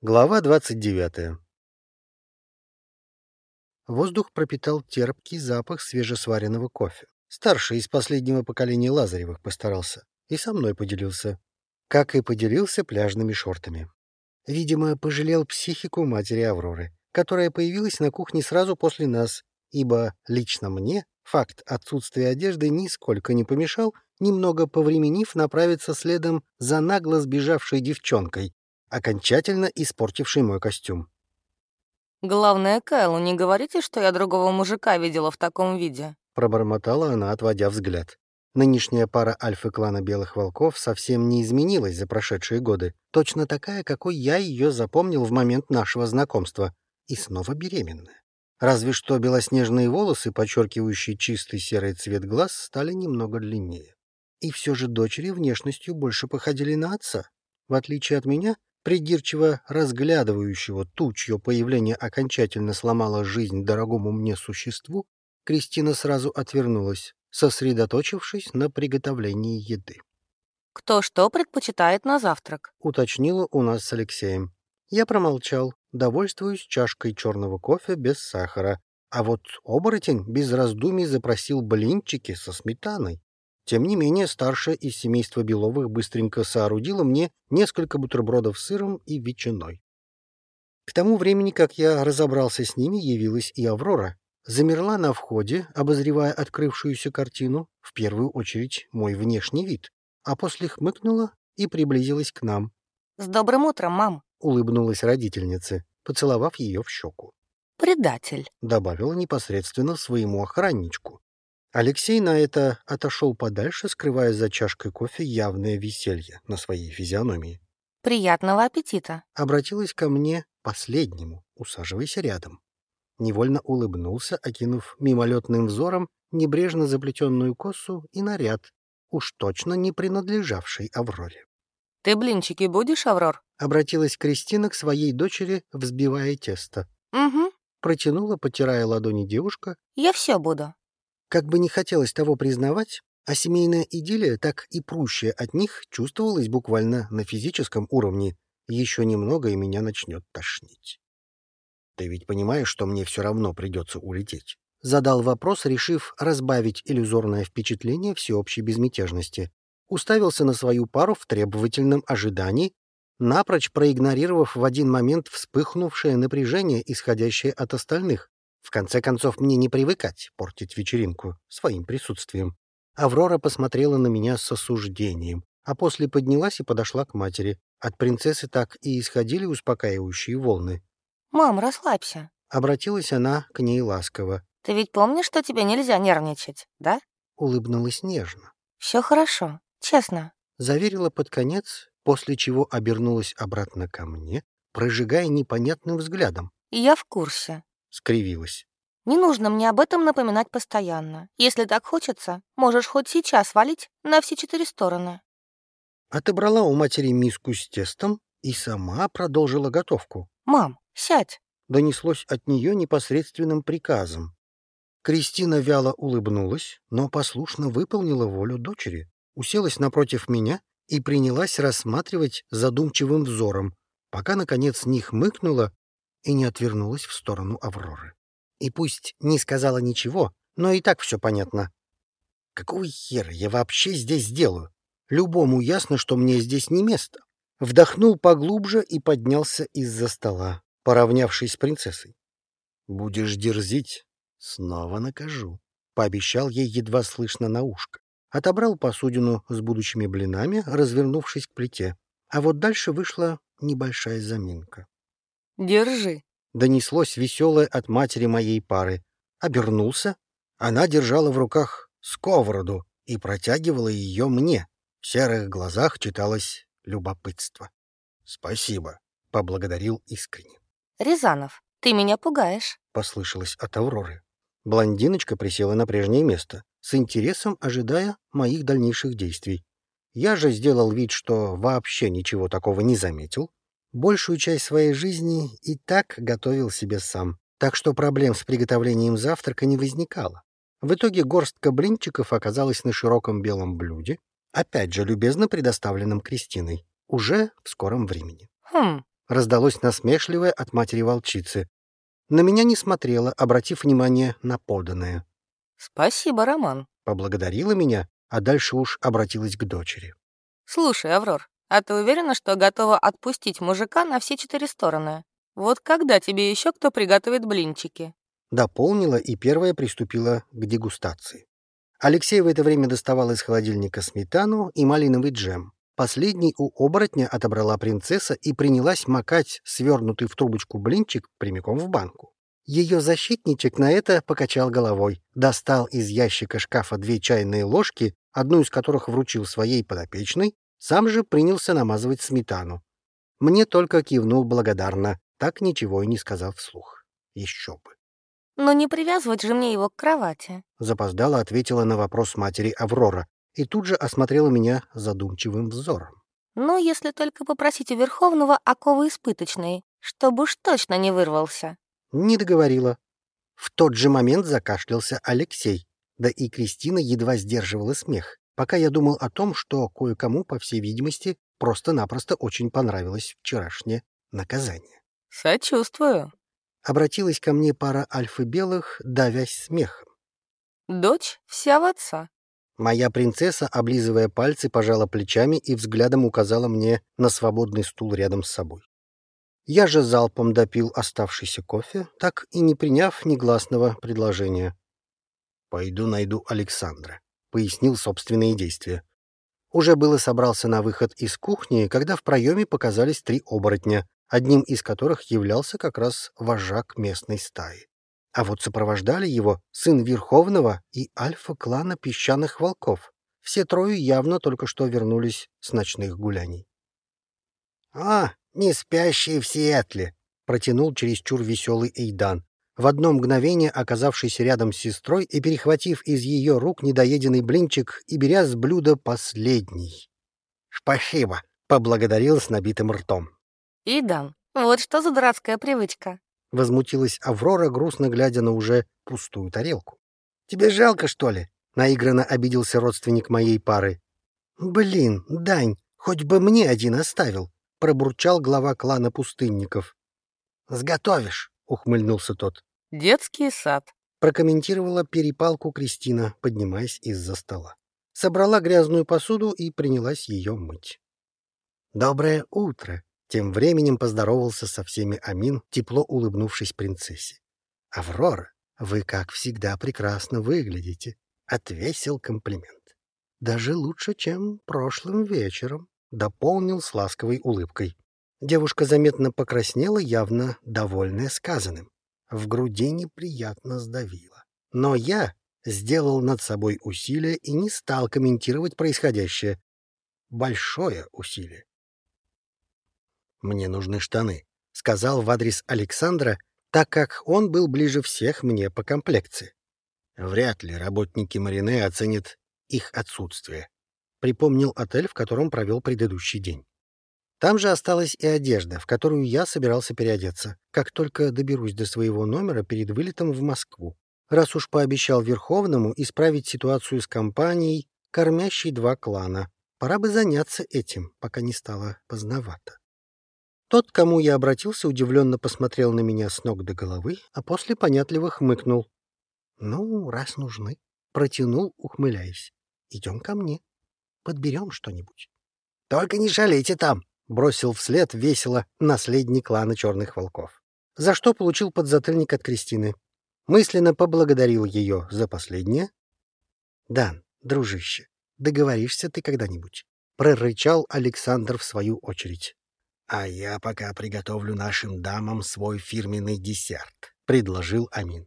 Глава 29. Воздух пропитал терпкий запах свежесваренного кофе. Старший из последнего поколения Лазаревых постарался и со мной поделился, как и поделился пляжными шортами. Видимо, пожалел психику матери Авроры, которая появилась на кухне сразу после нас, ибо лично мне факт отсутствия одежды нисколько не помешал, немного повременив направиться следом за нагло сбежавшей девчонкой, окончательно испортившей мой костюм. «Главное, Кайлу, не говорите, что я другого мужика видела в таком виде», — пробормотала она, отводя взгляд. Нынешняя пара альфы-клана Белых Волков совсем не изменилась за прошедшие годы, точно такая, какой я ее запомнил в момент нашего знакомства, и снова беременная. Разве что белоснежные волосы, подчеркивающие чистый серый цвет глаз, стали немного длиннее. И все же дочери внешностью больше походили на отца. В отличие от меня, придирчиво разглядывающего ту, чье появление окончательно сломало жизнь дорогому мне существу, Кристина сразу отвернулась, сосредоточившись на приготовлении еды. «Кто что предпочитает на завтрак?» — уточнила у нас с Алексеем. Я промолчал, довольствуюсь чашкой черного кофе без сахара, а вот оборотень без раздумий запросил блинчики со сметаной. Тем не менее, старшая из семейства Беловых быстренько соорудила мне несколько бутербродов с сыром и ветчиной. К тому времени, как я разобрался с ними, явилась и Аврора. Замерла на входе, обозревая открывшуюся картину, в первую очередь мой внешний вид, а после хмыкнула и приблизилась к нам. «С добрым утром, мам!» — улыбнулась родительнице, поцеловав ее в щеку. «Предатель!» — добавила непосредственно своему охранничку. Алексей на это отошел подальше, скрывая за чашкой кофе явное веселье на своей физиономии. «Приятного аппетита!» — обратилась ко мне последнему, усаживайся рядом. Невольно улыбнулся, окинув мимолетным взором небрежно заплетенную косу и наряд, уж точно не принадлежавший Авроре. «Ты блинчики будешь, Аврор?» — обратилась Кристина к своей дочери, взбивая тесто. «Угу». Протянула, потирая ладони девушка. «Я все буду». Как бы не хотелось того признавать, а семейная идиллия, так и прущая от них, чувствовалась буквально на физическом уровне. Еще немного, и меня начнет тошнить. «Ты ведь понимаешь, что мне все равно придется улететь?» Задал вопрос, решив разбавить иллюзорное впечатление всеобщей безмятежности. Уставился на свою пару в требовательном ожидании, напрочь проигнорировав в один момент вспыхнувшее напряжение, исходящее от остальных. В конце концов, мне не привыкать портить вечеринку своим присутствием. Аврора посмотрела на меня с осуждением, а после поднялась и подошла к матери. От принцессы так и исходили успокаивающие волны. «Мам, расслабься», — обратилась она к ней ласково. «Ты ведь помнишь, что тебе нельзя нервничать, да?» Улыбнулась нежно. «Все хорошо, честно», — заверила под конец, после чего обернулась обратно ко мне, прожигая непонятным взглядом. «Я в курсе», — скривилась. «Не нужно мне об этом напоминать постоянно. Если так хочется, можешь хоть сейчас валить на все четыре стороны». Отобрала у матери миску с тестом и сама продолжила готовку. «Мам, сядь!» Донеслось от нее непосредственным приказом. Кристина вяло улыбнулась, но послушно выполнила волю дочери, уселась напротив меня и принялась рассматривать задумчивым взором, пока, наконец, не хмыкнула и не отвернулась в сторону Авроры. И пусть не сказала ничего, но и так все понятно. Какого хера я вообще здесь делаю? Любому ясно, что мне здесь не место. Вдохнул поглубже и поднялся из-за стола, поравнявшись с принцессой. «Будешь дерзить, снова накажу», — пообещал ей едва слышно на ушко. Отобрал посудину с будущими блинами, развернувшись к плите. А вот дальше вышла небольшая заминка. «Держи», — донеслось веселое от матери моей пары. Обернулся. Она держала в руках сковороду и протягивала ее мне. В серых глазах читалось любопытство. «Спасибо», — поблагодарил искренне. «Рязанов, ты меня пугаешь», — послышалось от Авроры. Блондиночка присела на прежнее место, с интересом ожидая моих дальнейших действий. Я же сделал вид, что вообще ничего такого не заметил. Большую часть своей жизни и так готовил себе сам, так что проблем с приготовлением завтрака не возникало. В итоге горстка блинчиков оказалась на широком белом блюде, опять же любезно предоставленном Кристиной, уже в скором времени. «Хм, раздалось насмешливое от матери-волчицы. На меня не смотрела, обратив внимание на поданное. «Спасибо, Роман», — поблагодарила меня, а дальше уж обратилась к дочери. «Слушай, Аврор, а ты уверена, что готова отпустить мужика на все четыре стороны? Вот когда тебе еще кто приготовит блинчики?» Дополнила и первая приступила к дегустации. Алексей в это время доставал из холодильника сметану и малиновый джем. Последний у оборотня отобрала принцесса и принялась макать свернутый в трубочку блинчик прямиком в банку. Ее защитничек на это покачал головой, достал из ящика шкафа две чайные ложки, одну из которых вручил своей подопечной, сам же принялся намазывать сметану. Мне только кивнул благодарно, так ничего и не сказав вслух. Еще бы. «Но не привязывать же мне его к кровати», — запоздала ответила на вопрос матери Аврора и тут же осмотрела меня задумчивым взором. «Ну, если только попросить у Верховного оковы испыточные, чтобы уж точно не вырвался». Не договорила. В тот же момент закашлялся Алексей, да и Кристина едва сдерживала смех, пока я думал о том, что кое-кому, по всей видимости, просто-напросто очень понравилось вчерашнее наказание. «Сочувствую», Обратилась ко мне пара альфы-белых, давясь смехом. «Дочь вся в отца». Моя принцесса, облизывая пальцы, пожала плечами и взглядом указала мне на свободный стул рядом с собой. Я же залпом допил оставшийся кофе, так и не приняв негласного предложения. «Пойду найду Александра», — пояснил собственные действия. Уже было собрался на выход из кухни, когда в проеме показались три оборотня, одним из которых являлся как раз вожак местной стаи. А вот сопровождали его сын Верховного и альфа-клана песчаных волков. Все трое явно только что вернулись с ночных гуляний. «А, не спящие в Сиэтле!» — протянул чересчур веселый Эйдан, в одно мгновение оказавшийся рядом с сестрой и перехватив из ее рук недоеденный блинчик и беря с блюда последний. «Спасибо!» — поблагодарил с набитым ртом. «Идан, вот что за дурацкая привычка!» — возмутилась Аврора, грустно глядя на уже пустую тарелку. «Тебе жалко, что ли?» — наигранно обиделся родственник моей пары. «Блин, Дань, хоть бы мне один оставил!» — пробурчал глава клана пустынников. «Сготовишь!» — ухмыльнулся тот. «Детский сад», — прокомментировала перепалку Кристина, поднимаясь из-за стола. Собрала грязную посуду и принялась ее мыть. «Доброе утро!» Тем временем поздоровался со всеми Амин, тепло улыбнувшись принцессе. «Аврора, вы, как всегда, прекрасно выглядите», — отвесил комплимент. «Даже лучше, чем прошлым вечером», — дополнил с ласковой улыбкой. Девушка заметно покраснела, явно довольная сказанным. В груди неприятно сдавило. Но я сделал над собой усилие и не стал комментировать происходящее. Большое усилие. «Мне нужны штаны», — сказал в адрес Александра, так как он был ближе всех мне по комплекции. Вряд ли работники Марине оценят их отсутствие. Припомнил отель, в котором провел предыдущий день. Там же осталась и одежда, в которую я собирался переодеться, как только доберусь до своего номера перед вылетом в Москву. Раз уж пообещал Верховному исправить ситуацию с компанией, кормящей два клана, пора бы заняться этим, пока не стало поздновато. Тот, к кому я обратился, удивленно посмотрел на меня с ног до головы, а после понятливо хмыкнул. «Ну, раз нужны», — протянул, ухмыляясь. «Идем ко мне. Подберем что-нибудь». «Только не шалите там», — бросил вслед весело наследник клана Черных Волков. За что получил подзатыльник от Кристины. Мысленно поблагодарил ее за последнее. «Дан, дружище, договоришься ты когда-нибудь?» — прорычал Александр в свою очередь. «А я пока приготовлю нашим дамам свой фирменный десерт», — предложил Амин.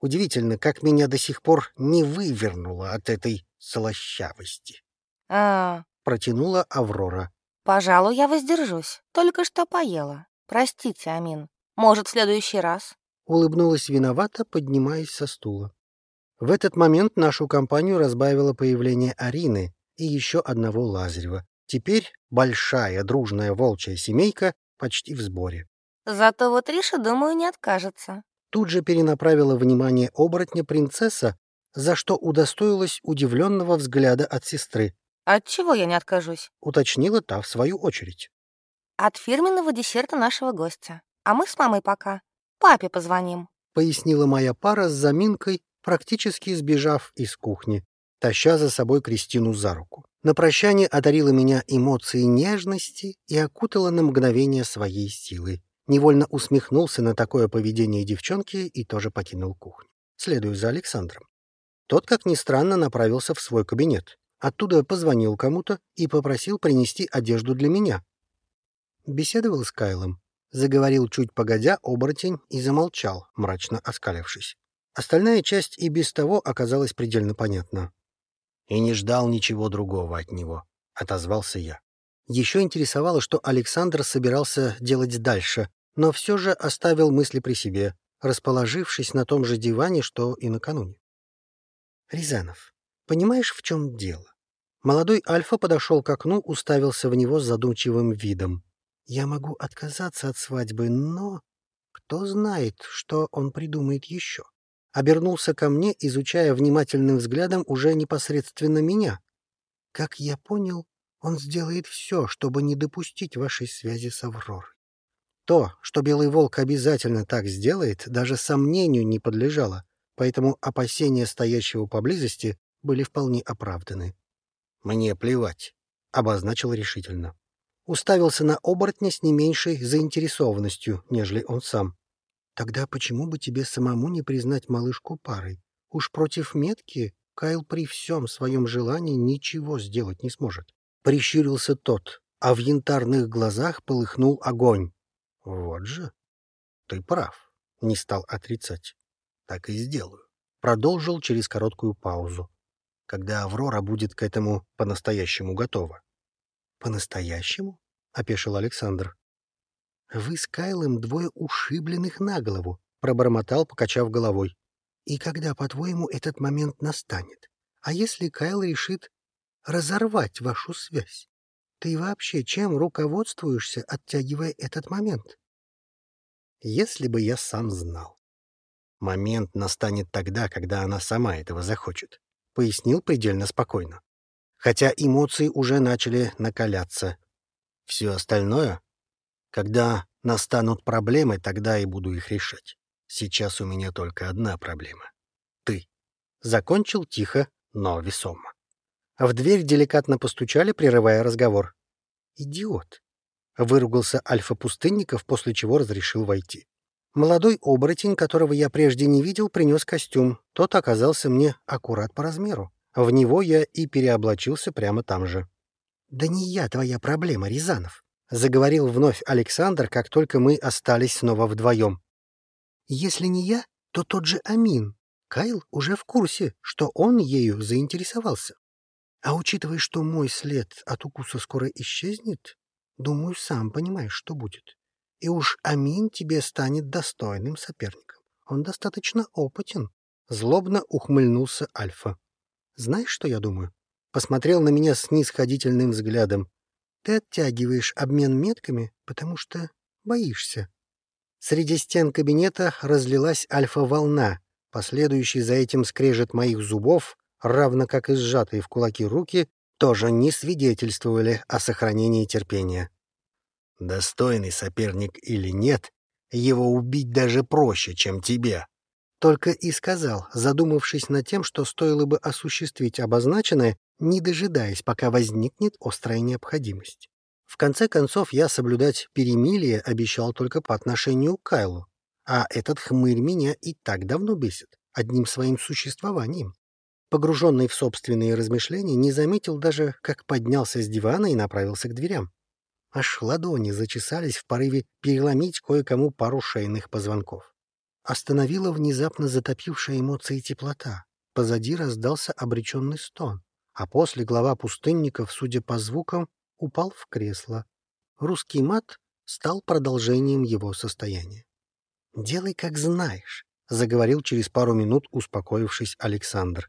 Удивительно, как меня до сих пор не вывернуло от этой слащавости. «А...» — протянула Аврора. «Пожалуй, я воздержусь. Только что поела. Простите, Амин. Может, в следующий раз?» Улыбнулась виновата, поднимаясь со стула. В этот момент нашу компанию разбавило появление Арины и еще одного Лазарева, Теперь большая дружная волчья семейка почти в сборе. Зато вот Риша, думаю, не откажется. Тут же перенаправила внимание оборотня принцесса, за что удостоилась удивленного взгляда от сестры. От чего я не откажусь? Уточнила та в свою очередь. От фирменного десерта нашего гостя. А мы с мамой пока папе позвоним», — пояснила моя пара с заминкой, практически сбежав из кухни, таща за собой Кристину за руку. На прощание одарила меня эмоцией нежности и окутала на мгновение своей силой. Невольно усмехнулся на такое поведение девчонки и тоже покинул кухню. Следую за Александром. Тот, как ни странно, направился в свой кабинет. Оттуда позвонил кому-то и попросил принести одежду для меня. Беседовал с Кайлом. Заговорил чуть погодя оборотень и замолчал, мрачно оскалившись. Остальная часть и без того оказалась предельно понятна. «И не ждал ничего другого от него», — отозвался я. Еще интересовало, что Александр собирался делать дальше, но все же оставил мысли при себе, расположившись на том же диване, что и накануне. «Рязанов, понимаешь, в чем дело?» Молодой Альфа подошел к окну, уставился в него с задумчивым видом. «Я могу отказаться от свадьбы, но кто знает, что он придумает еще?» Обернулся ко мне, изучая внимательным взглядом уже непосредственно меня. «Как я понял, он сделает все, чтобы не допустить вашей связи с Авророй. То, что Белый Волк обязательно так сделает, даже сомнению не подлежало, поэтому опасения стоящего поблизости были вполне оправданы. «Мне плевать», — обозначил решительно. Уставился на оборотня с не меньшей заинтересованностью, нежели он сам. «Тогда почему бы тебе самому не признать малышку парой? Уж против метки Кайл при всем своем желании ничего сделать не сможет». Прищурился тот, а в янтарных глазах полыхнул огонь. Вот же. Ты прав, не стал отрицать. Так и сделаю. Продолжил через короткую паузу, когда Аврора будет к этому по-настоящему готова. По-настоящему? опешил Александр. Вы с Кайлом двое ушибленных на голову, пробормотал, покачав головой. И когда, по-твоему, этот момент настанет? А если Кайл решит разорвать вашу связь? Ты вообще чем руководствуешься, оттягивая этот момент? Если бы я сам знал. Момент настанет тогда, когда она сама этого захочет, — пояснил предельно спокойно. Хотя эмоции уже начали накаляться. Все остальное, когда настанут проблемы, тогда и буду их решать. Сейчас у меня только одна проблема. Ты. Закончил тихо, но весомо. В дверь деликатно постучали, прерывая разговор. «Идиот!» — выругался Альфа-Пустынников, после чего разрешил войти. Молодой оборотень, которого я прежде не видел, принес костюм. Тот оказался мне аккурат по размеру. В него я и переоблачился прямо там же. «Да не я твоя проблема, Рязанов», — заговорил вновь Александр, как только мы остались снова вдвоем. «Если не я, то тот же Амин. Кайл уже в курсе, что он ею заинтересовался. А учитывая, что мой след от укуса скоро исчезнет, думаю, сам понимаешь, что будет. И уж Амин тебе станет достойным соперником. Он достаточно опытен. Злобно ухмыльнулся Альфа. Знаешь, что я думаю? Посмотрел на меня с нисходительным взглядом. Ты оттягиваешь обмен метками, потому что боишься. Среди стен кабинета разлилась альфа-волна, последующий за этим скрежет моих зубов, равно как и сжатые в кулаки руки, тоже не свидетельствовали о сохранении терпения. Достойный соперник или нет, его убить даже проще, чем тебе. Только и сказал, задумавшись над тем, что стоило бы осуществить обозначенное, не дожидаясь, пока возникнет острая необходимость. В конце концов, я соблюдать перемилие обещал только по отношению к Кайлу, а этот хмырь меня и так давно бесит, одним своим существованием погруженный в собственные размышления, не заметил даже, как поднялся с дивана и направился к дверям. Аж ладони зачесались в порыве переломить кое-кому пару шейных позвонков. Остановила внезапно затопившая эмоции теплота. Позади раздался обреченный стон, а после глава пустынников, судя по звукам, упал в кресло. Русский мат стал продолжением его состояния. «Делай, как знаешь», — заговорил через пару минут, успокоившись Александр.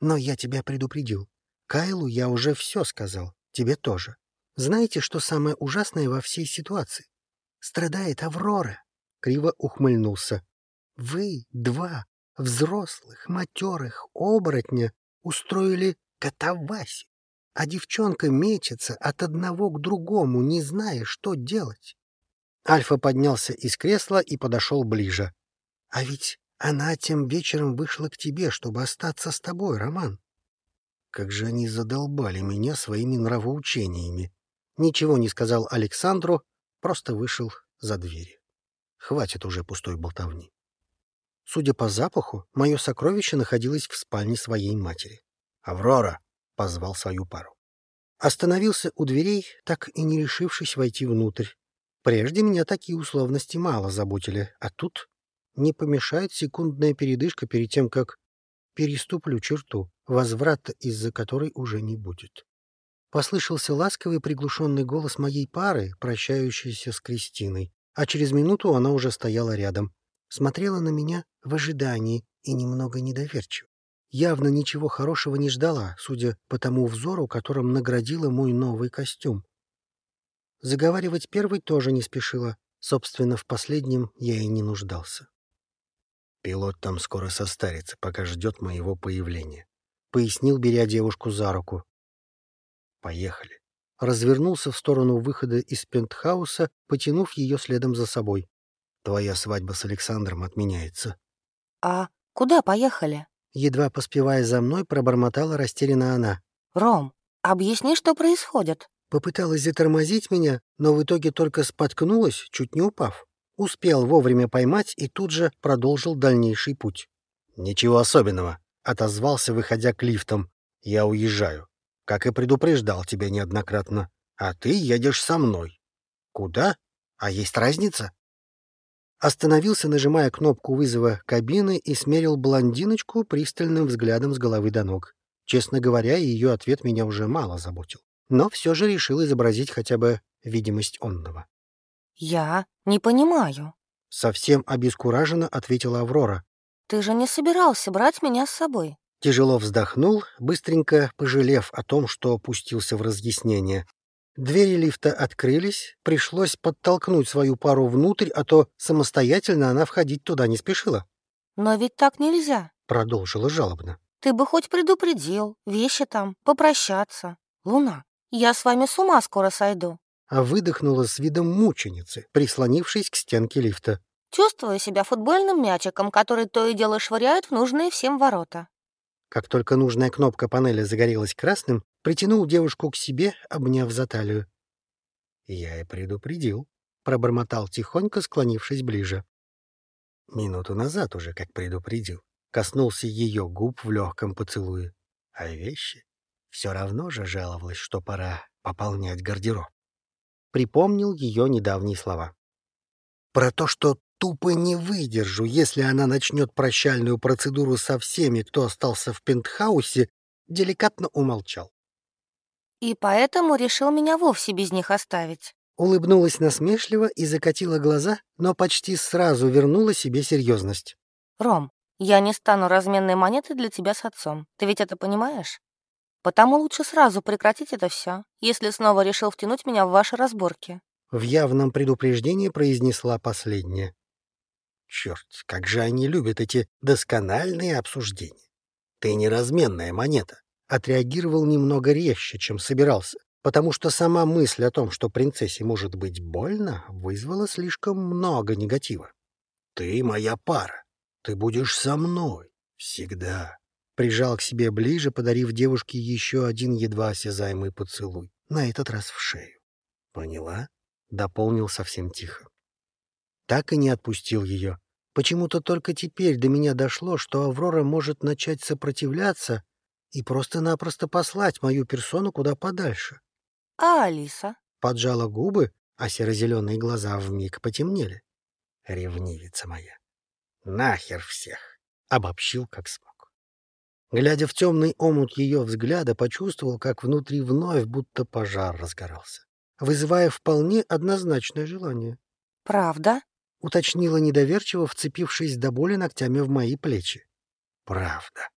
Но я тебя предупредил. Кайлу я уже все сказал, тебе тоже. Знаете, что самое ужасное во всей ситуации? Страдает Аврора. Криво ухмыльнулся. Вы, два, взрослых, матерых, оборотня, устроили катавасию. а девчонка мечется от одного к другому, не зная, что делать. Альфа поднялся из кресла и подошел ближе. — А ведь она тем вечером вышла к тебе, чтобы остаться с тобой, Роман. Как же они задолбали меня своими нравоучениями. Ничего не сказал Александру, просто вышел за двери. Хватит уже пустой болтовни. Судя по запаху, мое сокровище находилось в спальне своей матери. «Аврора!» — позвал свою пару. Остановился у дверей, так и не решившись войти внутрь. Прежде меня такие условности мало заботили, а тут не помешает секундная передышка перед тем, как переступлю черту, возврата из-за которой уже не будет. Послышался ласковый приглушенный голос моей пары, прощающейся с Кристиной, а через минуту она уже стояла рядом, смотрела на меня в ожидании и немного недоверчиво. Явно ничего хорошего не ждала, судя по тому взору, которым наградила мой новый костюм. Заговаривать первой тоже не спешила, собственно, в последнем я и не нуждался. Пилот там скоро состарится, пока ждет моего появления. Пояснил, беря девушку за руку. Поехали. Развернулся в сторону выхода из пентхауса, потянув ее следом за собой. Твоя свадьба с Александром отменяется. А куда поехали? Едва поспевая за мной, пробормотала растерянно она. Ром, объясни, что происходит. Попыталась затормозить меня, но в итоге только споткнулась, чуть не упав. Успел вовремя поймать и тут же продолжил дальнейший путь. «Ничего особенного», — отозвался, выходя к лифтам. «Я уезжаю. Как и предупреждал тебя неоднократно. А ты едешь со мной». «Куда? А есть разница?» Остановился, нажимая кнопку вызова кабины и смерил блондиночку пристальным взглядом с головы до ног. Честно говоря, ее ответ меня уже мало заботил. Но все же решил изобразить хотя бы видимость онного. «Я не понимаю», — совсем обескураженно ответила Аврора. «Ты же не собирался брать меня с собой». Тяжело вздохнул, быстренько пожалев о том, что опустился в разъяснение. Двери лифта открылись, пришлось подтолкнуть свою пару внутрь, а то самостоятельно она входить туда не спешила. «Но ведь так нельзя», — продолжила жалобно. «Ты бы хоть предупредил, вещи там, попрощаться. Луна, я с вами с ума скоро сойду а выдохнула с видом мученицы, прислонившись к стенке лифта. «Чувствую себя футбольным мячиком, который то и дело швыряют в нужные всем ворота». Как только нужная кнопка панели загорелась красным, притянул девушку к себе, обняв за талию. «Я и предупредил», — пробормотал тихонько, склонившись ближе. Минуту назад уже как предупредил. Коснулся ее губ в легком поцелуе. А вещи? Все равно же жаловалась, что пора пополнять гардероб припомнил ее недавние слова. Про то, что тупо не выдержу, если она начнет прощальную процедуру со всеми, кто остался в пентхаусе, деликатно умолчал. «И поэтому решил меня вовсе без них оставить». Улыбнулась насмешливо и закатила глаза, но почти сразу вернула себе серьезность. «Ром, я не стану разменной монетой для тебя с отцом. Ты ведь это понимаешь? Потому лучше сразу прекратить это все, если снова решил втянуть меня в ваши разборки. В явном предупреждении произнесла последняя. Черт, как же они любят эти доскональные обсуждения. Ты неразменная монета. Отреагировал немного резче, чем собирался, потому что сама мысль о том, что принцессе может быть больно, вызвала слишком много негатива. Ты моя пара. Ты будешь со мной. Всегда прижал к себе ближе, подарив девушке еще один едва осязаемый поцелуй, на этот раз в шею. «Поняла?» — дополнил совсем тихо. Так и не отпустил ее. Почему-то только теперь до меня дошло, что Аврора может начать сопротивляться и просто-напросто послать мою персону куда подальше. — А Алиса? — поджала губы, а серо-зеленые глаза вмиг потемнели. — Ревнивица моя. Нахер всех! — обобщил как смог. Глядя в темный омут ее взгляда, почувствовал, как внутри вновь будто пожар разгорался, вызывая вполне однозначное желание. «Правда?» — уточнила недоверчиво, вцепившись до боли ногтями в мои плечи. «Правда»,